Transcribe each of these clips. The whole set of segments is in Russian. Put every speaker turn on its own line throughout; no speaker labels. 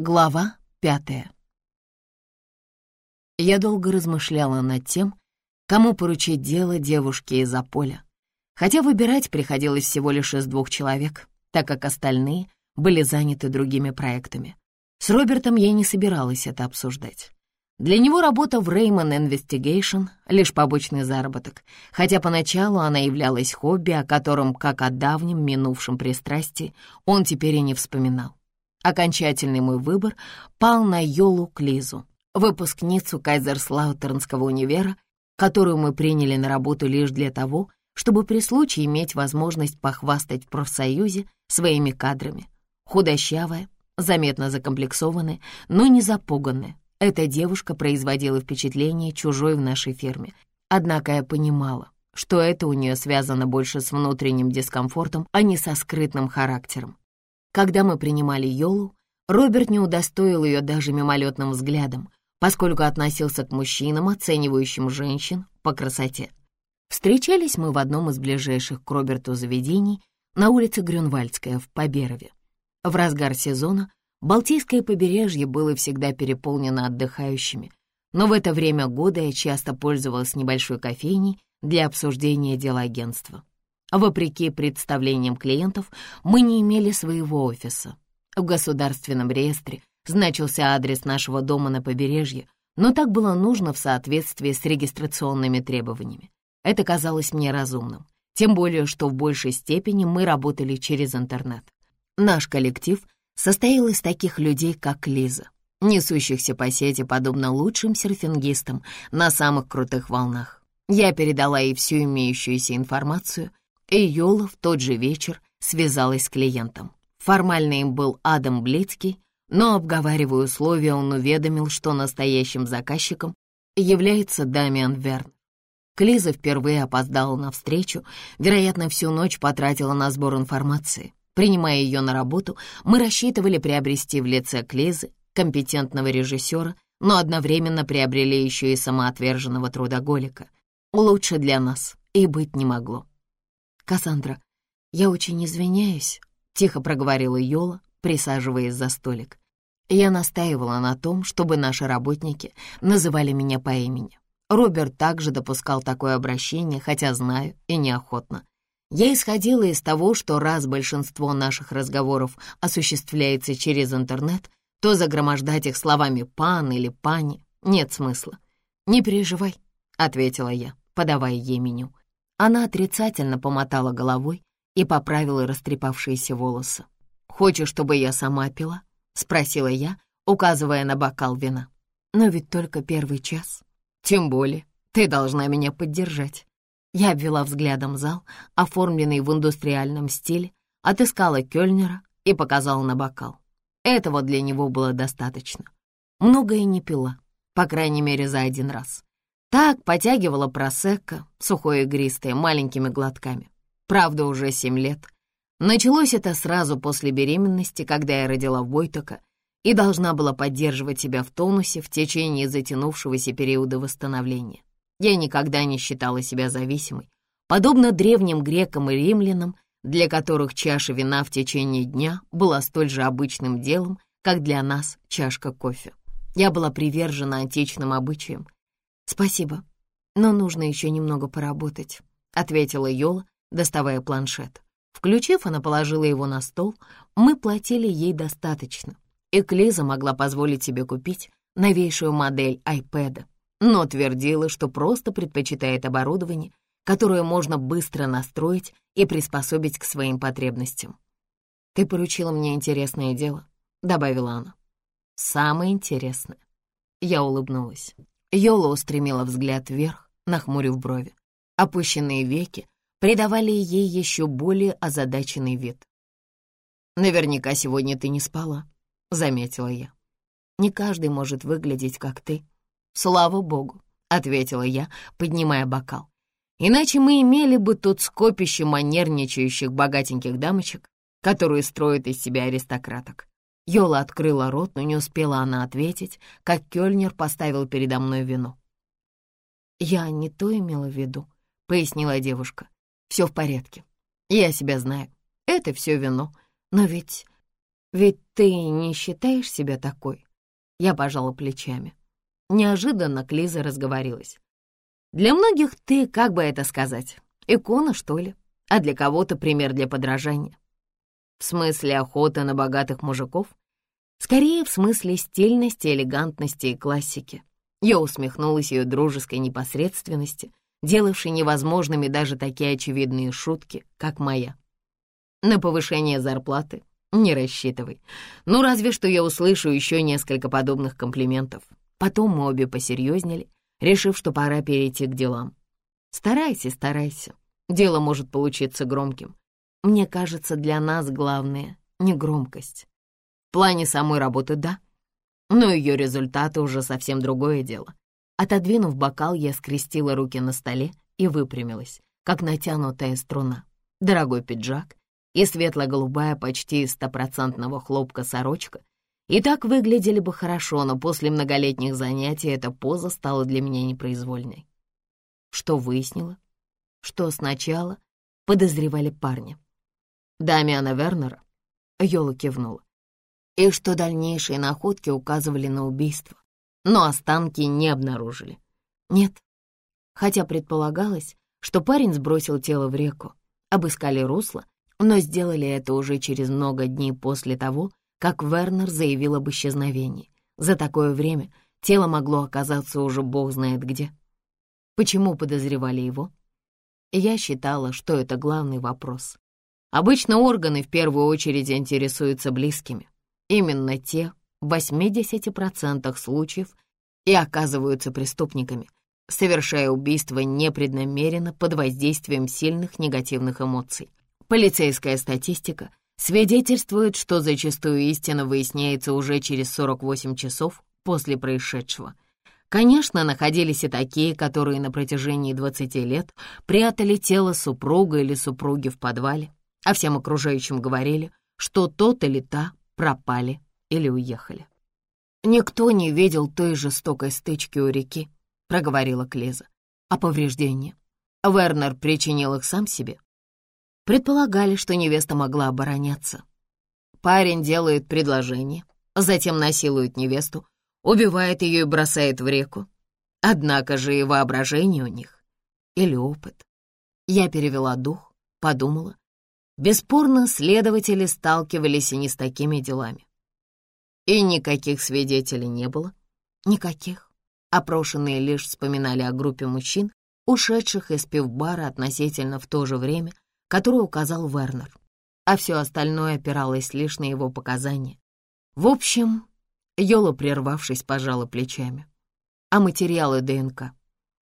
Глава пятая. Я долго размышляла над тем, кому поручить дело девушке из-за поля, хотя выбирать приходилось всего лишь из двух человек, так как остальные были заняты другими проектами. С Робертом я не собиралась это обсуждать. Для него работа в Raymond Investigation — лишь побочный заработок, хотя поначалу она являлась хобби, о котором, как о давнем минувшем пристрастии, он теперь и не вспоминал. Окончательный мой выбор пал на Йолу Клизу, выпускницу Кайзерслаутернского универа, которую мы приняли на работу лишь для того, чтобы при случае иметь возможность похвастать в профсоюзе своими кадрами. Худощавая, заметно закомплексованная, но не запуганная. Эта девушка производила впечатление чужой в нашей ферме. Однако я понимала, что это у нее связано больше с внутренним дискомфортом, а не со скрытным характером. Когда мы принимали Йолу, Роберт не удостоил ее даже мимолетным взглядом, поскольку относился к мужчинам, оценивающим женщин по красоте. Встречались мы в одном из ближайших к Роберту заведений на улице Грюнвальдская в Поберове. В разгар сезона Балтийское побережье было всегда переполнено отдыхающими, но в это время года я часто пользовалась небольшой кофейней для обсуждения дел агентства. Вопреки представлениям клиентов, мы не имели своего офиса. В государственном реестре значился адрес нашего дома на побережье, но так было нужно в соответствии с регистрационными требованиями. Это казалось мне разумным, тем более, что в большей степени мы работали через интернет. Наш коллектив состоял из таких людей, как Лиза, несущихся по сети подобно лучшим серфингистам на самых крутых волнах. Я передала ей всю имеющуюся информацию, и Йола в тот же вечер связалась с клиентом. Формально им был Адам Блицкий, но, обговаривая условия, он уведомил, что настоящим заказчиком является Дамиан Верн. Клиза впервые опоздала на встречу, вероятно, всю ночь потратила на сбор информации. Принимая ее на работу, мы рассчитывали приобрести в лице Клизы компетентного режиссера, но одновременно приобрели еще и самоотверженного трудоголика. Лучше для нас и быть не могло. «Кассандра, я очень извиняюсь», — тихо проговорила Йола, присаживаясь за столик. Я настаивала на том, чтобы наши работники называли меня по имени. Роберт также допускал такое обращение, хотя знаю и неохотно. Я исходила из того, что раз большинство наших разговоров осуществляется через интернет, то загромождать их словами «пан» или «пани» нет смысла. «Не переживай», — ответила я, подавая ей меню. Она отрицательно помотала головой и поправила растрепавшиеся волосы. «Хочешь, чтобы я сама пила?» — спросила я, указывая на бокал вина. «Но ведь только первый час. Тем более, ты должна меня поддержать». Я обвела взглядом зал, оформленный в индустриальном стиле, отыскала Кёльнера и показала на бокал. Этого для него было достаточно. Многое не пила, по крайней мере, за один раз. Так потягивала просекко, сухое игристое, маленькими глотками. Правда, уже семь лет. Началось это сразу после беременности, когда я родила Войтока и должна была поддерживать себя в тонусе в течение затянувшегося периода восстановления. Я никогда не считала себя зависимой, подобно древним грекам и римлянам, для которых чаша вина в течение дня была столь же обычным делом, как для нас чашка кофе. Я была привержена античным обычаям, «Спасибо, но нужно еще немного поработать», — ответила Йола, доставая планшет. Включив, она положила его на стол. Мы платили ей достаточно, и Клиза могла позволить себе купить новейшую модель iPad, но твердила, что просто предпочитает оборудование, которое можно быстро настроить и приспособить к своим потребностям. «Ты поручила мне интересное дело», — добавила она. «Самое интересное». Я улыбнулась. Йола устремила взгляд вверх, нахмурив брови. Опущенные веки придавали ей еще более озадаченный вид. «Наверняка сегодня ты не спала», — заметила я. «Не каждый может выглядеть, как ты». «Слава богу», — ответила я, поднимая бокал. «Иначе мы имели бы тут скопище манерничающих богатеньких дамочек, которые строят из себя аристократок. Йола открыла рот, но не успела она ответить, как Кёльнер поставил передо мной вино. «Я не то имела в виду», — пояснила девушка. «Все в порядке. Я себя знаю. Это все вино. Но ведь Ведь ты не считаешь себя такой?» Я пожала плечами. Неожиданно Клиза разговорилась. «Для многих ты, как бы это сказать, икона, что ли, а для кого-то пример для подражания. В смысле охоты на богатых мужиков? Скорее, в смысле стильности, элегантности и классики. Я усмехнулась ее дружеской непосредственности, делавшей невозможными даже такие очевидные шутки, как моя. На повышение зарплаты не рассчитывай. Ну, разве что я услышу еще несколько подобных комплиментов. Потом мы обе посерьезнели, решив, что пора перейти к делам. Старайся, старайся. Дело может получиться громким. Мне кажется, для нас главное — не громкость. В плане самой работы — да, но ее результаты уже совсем другое дело. Отодвинув бокал, я скрестила руки на столе и выпрямилась, как натянутая струна. Дорогой пиджак и светло-голубая, почти стопроцентного хлопка сорочка и так выглядели бы хорошо, но после многолетних занятий эта поза стала для меня непроизвольной. Что выяснила? Что сначала подозревали парня. Дамиана Вернера Йола кивнула. И что дальнейшие находки указывали на убийство, но останки не обнаружили. Нет, хотя предполагалось, что парень сбросил тело в реку, обыскали русло, но сделали это уже через много дней после того, как Вернер заявил об исчезновении. За такое время тело могло оказаться уже бог знает где. Почему подозревали его? Я считала, что это главный вопрос. Обычно органы в первую очередь интересуются близкими. Именно те в 80% случаев и оказываются преступниками, совершая убийство непреднамеренно под воздействием сильных негативных эмоций. Полицейская статистика свидетельствует, что зачастую истина выясняется уже через 48 часов после происшедшего. Конечно, находились и такие, которые на протяжении 20 лет прятали тело супруга или супруги в подвале, а всем окружающим говорили, что тот или та пропали или уехали. «Никто не видел той жестокой стычки у реки», — проговорила Клеза. «А повреждения? Вернер причинил их сам себе?» Предполагали, что невеста могла обороняться. Парень делает предложение, затем насилует невесту, убивает ее и бросает в реку. Однако же и воображение у них. Или опыт. Я перевела дух, подумала, Бесспорно, следователи сталкивались и не с такими делами. И никаких свидетелей не было? Никаких. Опрошенные лишь вспоминали о группе мужчин, ушедших из пивбара относительно в то же время, которое указал Вернер, а все остальное опиралось лишь на его показания. В общем, Йола, прервавшись, пожала плечами. А материалы ДНК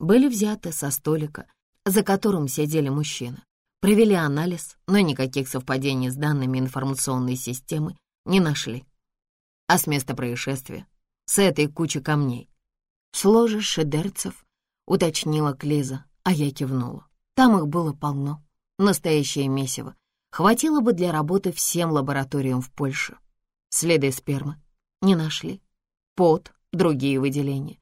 были взяты со столика, за которым сидели мужчины. Провели анализ, но никаких совпадений с данными информационной системы не нашли. А с места происшествия, с этой кучи камней, сложишь шедерцев, уточнила Клиза, а я кивнула. Там их было полно, настоящее месиво. Хватило бы для работы всем лабораториям в Польше. Следы спермы не нашли. Пот, другие выделения.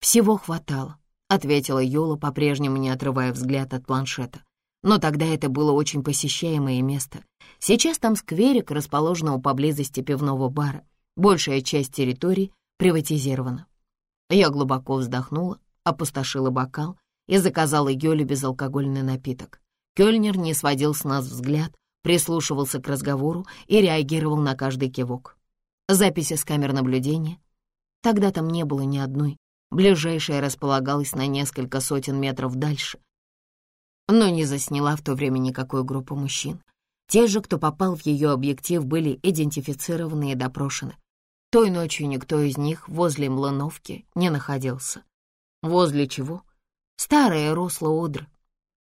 Всего хватало, ответила Юла, по-прежнему не отрывая взгляд от планшета. Но тогда это было очень посещаемое место. Сейчас там скверик, расположенного поблизости пивного бара. Большая часть территории приватизирована. Я глубоко вздохнула, опустошила бокал и заказала Йоле безалкогольный напиток. Кёльнер не сводил с нас взгляд, прислушивался к разговору и реагировал на каждый кивок. Записи с камер наблюдения. Тогда там не было ни одной. Ближайшая располагалась на несколько сотен метров дальше — но не засняла в то время никакой группы мужчин. Те же, кто попал в ее объектив, были идентифицированы и допрошены. Той ночью никто из них возле Млановки не находился. Возле чего? Старое русло Одры,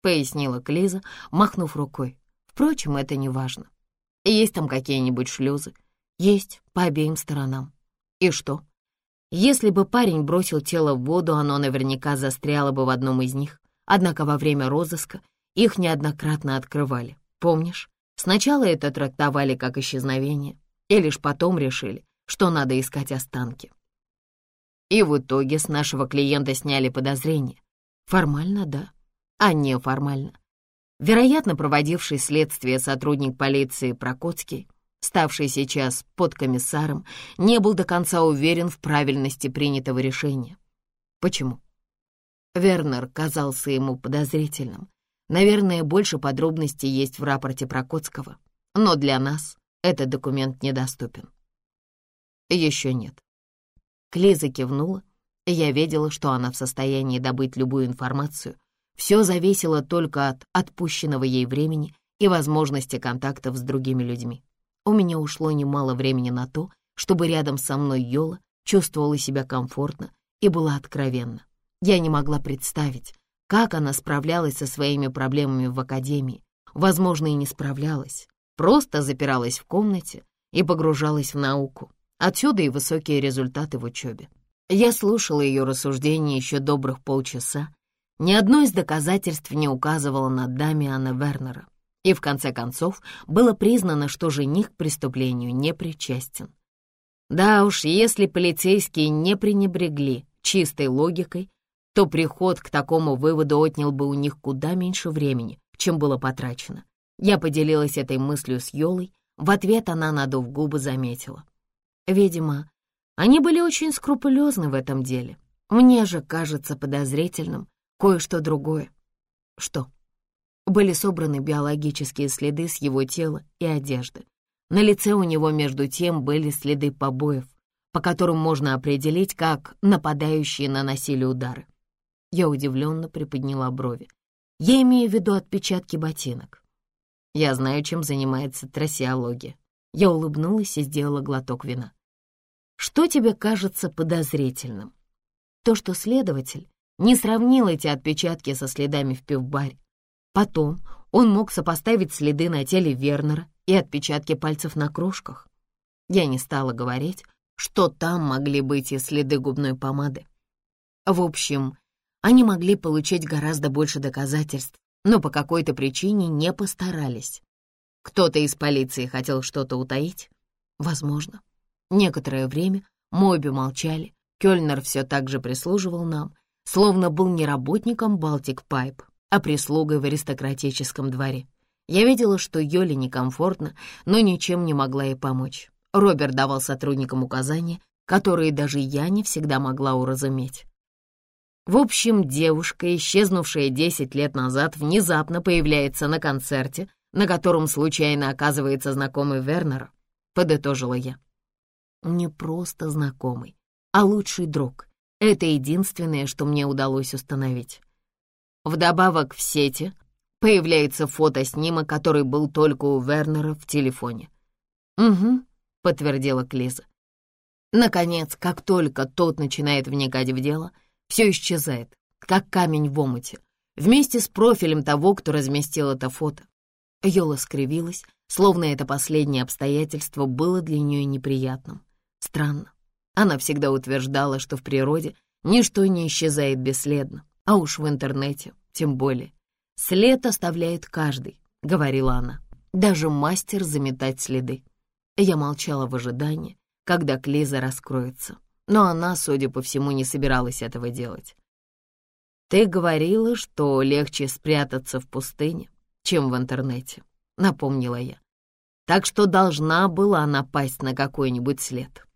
пояснила Клиза, махнув рукой. Впрочем, это не важно. Есть там какие-нибудь шлюзы? Есть, по обеим сторонам. И что? Если бы парень бросил тело в воду, оно наверняка застряло бы в одном из них. Однако во время розыска их неоднократно открывали. Помнишь? Сначала это трактовали как исчезновение, и лишь потом решили, что надо искать останки. И в итоге с нашего клиента сняли подозрения. Формально, да, а неформально. Вероятно, проводивший следствие сотрудник полиции Прокоцкий ставший сейчас подкомиссаром, не был до конца уверен в правильности принятого решения. Почему? Вернер казался ему подозрительным. Наверное, больше подробностей есть в рапорте про Коцкого, но для нас этот документ недоступен. Еще нет. Клиза кивнула, я видела, что она в состоянии добыть любую информацию. Все зависело только от отпущенного ей времени и возможности контактов с другими людьми. У меня ушло немало времени на то, чтобы рядом со мной Йола чувствовала себя комфортно и была откровенна. Я не могла представить, как она справлялась со своими проблемами в академии. Возможно, и не справлялась, просто запиралась в комнате и погружалась в науку. Отсюда и высокие результаты в учебе. Я слушала ее рассуждения еще добрых полчаса. Ни одно из доказательств не указывало на Дамиана Вернера. И в конце концов было признано, что жених к преступлению не причастен. Да уж, если полицейские не пренебрегли чистой логикой, то приход к такому выводу отнял бы у них куда меньше времени, чем было потрачено. Я поделилась этой мыслью с Йолой, в ответ она, надув губы, заметила. Видимо, они были очень скрупулезны в этом деле. Мне же кажется подозрительным кое-что другое. Что? Были собраны биологические следы с его тела и одежды. На лице у него, между тем, были следы побоев, по которым можно определить, как нападающие наносили удары. Я удивленно приподняла брови. Я имею в виду отпечатки ботинок. Я знаю, чем занимается трассеология. Я улыбнулась и сделала глоток вина. Что тебе кажется подозрительным? То, что следователь не сравнил эти отпечатки со следами в пивбаре. Потом он мог сопоставить следы на теле Вернера и отпечатки пальцев на крошках. Я не стала говорить, что там могли быть и следы губной помады. В общем, они могли получить гораздо больше доказательств, но по какой-то причине не постарались. Кто-то из полиции хотел что-то утаить? Возможно. Некоторое время мы обе молчали. Кёльнер все так же прислуживал нам, словно был не работником Балтик Пайп, а прислугой в аристократическом дворе. Я видела, что Йоле некомфортно, но ничем не могла ей помочь. Роберт давал сотрудникам указания, которые даже я не всегда могла уразуметь. В общем, девушка, исчезнувшая 10 лет назад, внезапно появляется на концерте, на котором случайно оказывается знакомый Вернера, подытожила я не просто знакомый, а лучший друг. Это единственное, что мне удалось установить. Вдобавок в сети появляется фотоснимок, который был только у Вернера в телефоне. «Угу», — подтвердила Клиза. Наконец, как только тот начинает вникать в дело, все исчезает, как камень в омуте, вместе с профилем того, кто разместил это фото. Йола скривилась, словно это последнее обстоятельство было для нее неприятным. Странно. Она всегда утверждала, что в природе ничто не исчезает бесследно, а уж в интернете тем более. «След оставляет каждый», — говорила она, — «даже мастер заметать следы». Я молчала в ожидании, когда Клиза раскроется, но она, судя по всему, не собиралась этого делать. «Ты говорила, что легче спрятаться в пустыне, чем в интернете», — напомнила я. «Так что должна была напасть на какой-нибудь след».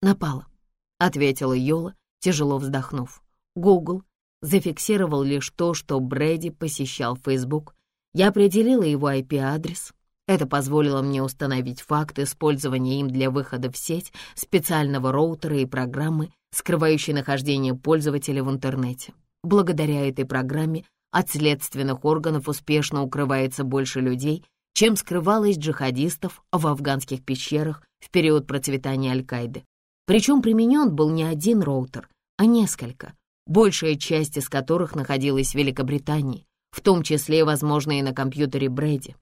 «Напала», — ответила Йола, тяжело вздохнув. «Гугл зафиксировал лишь то, что Брэди посещал Facebook. Я определила его IP-адрес. Это позволило мне установить факт использования им для выхода в сеть специального роутера и программы, скрывающей нахождение пользователя в интернете. Благодаря этой программе от следственных органов успешно укрывается больше людей, чем скрывалось джихадистов в афганских пещерах в период процветания Аль-Каиды. Причем применен был не один роутер, а несколько, большая часть из которых находилась в Великобритании, в том числе, возможно, и на компьютере Брэди.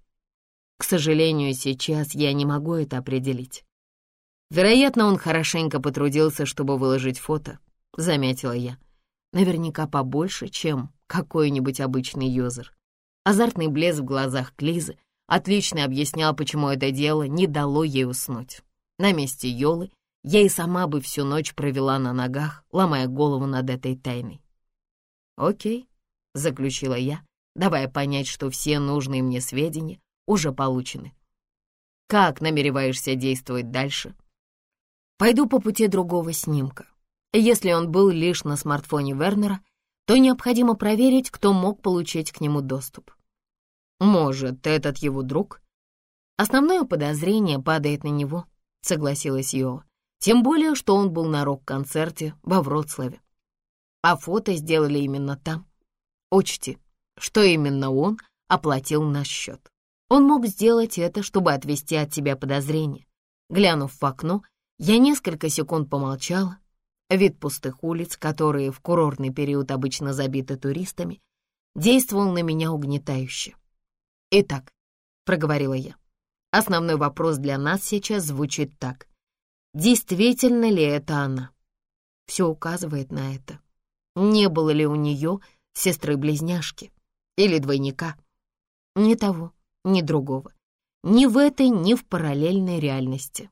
К сожалению, сейчас я не могу это определить. Вероятно, он хорошенько потрудился, чтобы выложить фото, заметила я. Наверняка побольше, чем какой-нибудь обычный юзер. Азартный блеск в глазах Клизы отлично объяснял, почему это дело не дало ей уснуть. На месте Йолы я и сама бы всю ночь провела на ногах, ломая голову над этой тайной. «Окей», — заключила я, давая понять, что все нужные мне сведения уже получены. Как намереваешься действовать дальше? Пойду по пути другого снимка. Если он был лишь на смартфоне Вернера, то необходимо проверить, кто мог получить к нему доступ. Может, этот его друг? Основное подозрение падает на него, согласилась Йола. Тем более, что он был на рок-концерте во Вроцлаве. А фото сделали именно там. Учти, что именно он оплатил наш счет. Он мог сделать это, чтобы отвести от тебя подозрения. Глянув в окно, я несколько секунд помолчала. Вид пустых улиц, которые в курортный период обычно забиты туристами, действовал на меня угнетающе. «Итак», — проговорила я, — «основной вопрос для нас сейчас звучит так. Действительно ли это она? Все указывает на это. Не было ли у нее сестры-близняшки или двойника? Ни того, ни другого. Ни в этой, ни в параллельной реальности.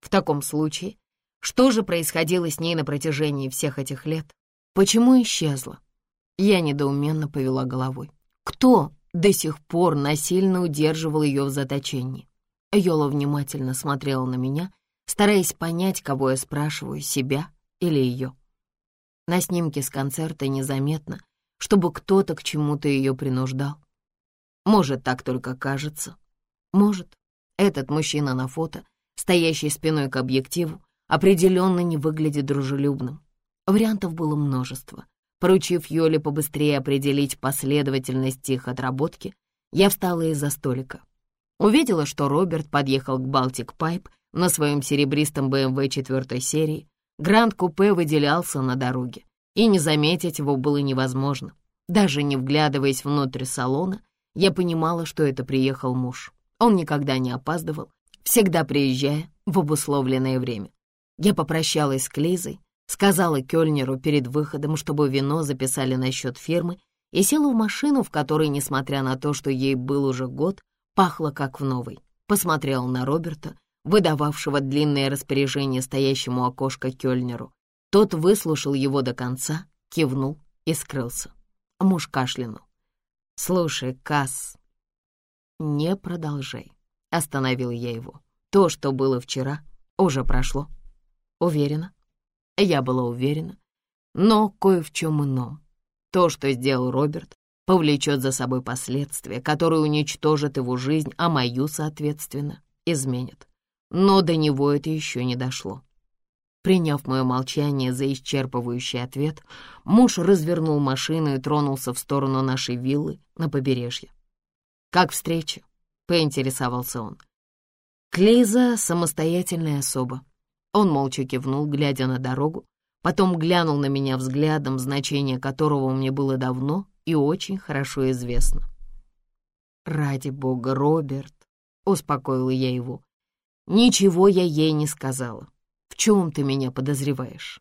В таком случае, что же происходило с ней на протяжении всех этих лет? Почему исчезла? Я недоуменно повела головой. Кто до сих пор насильно удерживал ее в заточении? Йола внимательно смотрела на меня стараясь понять, кого я спрашиваю, себя или ее. На снимке с концерта незаметно, чтобы кто-то к чему-то ее принуждал. Может, так только кажется. Может, этот мужчина на фото, стоящий спиной к объективу, определенно не выглядит дружелюбным. Вариантов было множество. Поручив Йоле побыстрее определить последовательность их отработки, я встала из-за столика. Увидела, что Роберт подъехал к Балтик Пайп на своем серебристом БМВ четвертой серии Гранд-купе выделялся на дороге, и не заметить его было невозможно. Даже не вглядываясь внутрь салона, я понимала, что это приехал муж. Он никогда не опаздывал, всегда приезжая в обусловленное время. Я попрощалась с Клизой, сказала Кёльнеру перед выходом, чтобы вино записали на счет фирмы, и села в машину, в которой, несмотря на то, что ей был уже год, пахло как в новой. Посмотрела на Роберта, выдававшего длинное распоряжение стоящему окошко Кёльнеру. Тот выслушал его до конца, кивнул и скрылся. Муж кашлянул. «Слушай, Касс, не продолжай», — остановил я его. «То, что было вчера, уже прошло». «Уверена?» Я была уверена, но кое в чем ином. То, что сделал Роберт, повлечет за собой последствия, которые уничтожат его жизнь, а мою, соответственно, изменят но до него это еще не дошло. Приняв мое молчание за исчерпывающий ответ, муж развернул машину и тронулся в сторону нашей виллы на побережье. «Как встреча?» — поинтересовался он. Клейза — самостоятельная особа. Он молча кивнул, глядя на дорогу, потом глянул на меня взглядом, значение которого мне было давно и очень хорошо известно. «Ради бога, Роберт!» — успокоила я его. Ничего я ей не сказала. В чем ты меня подозреваешь?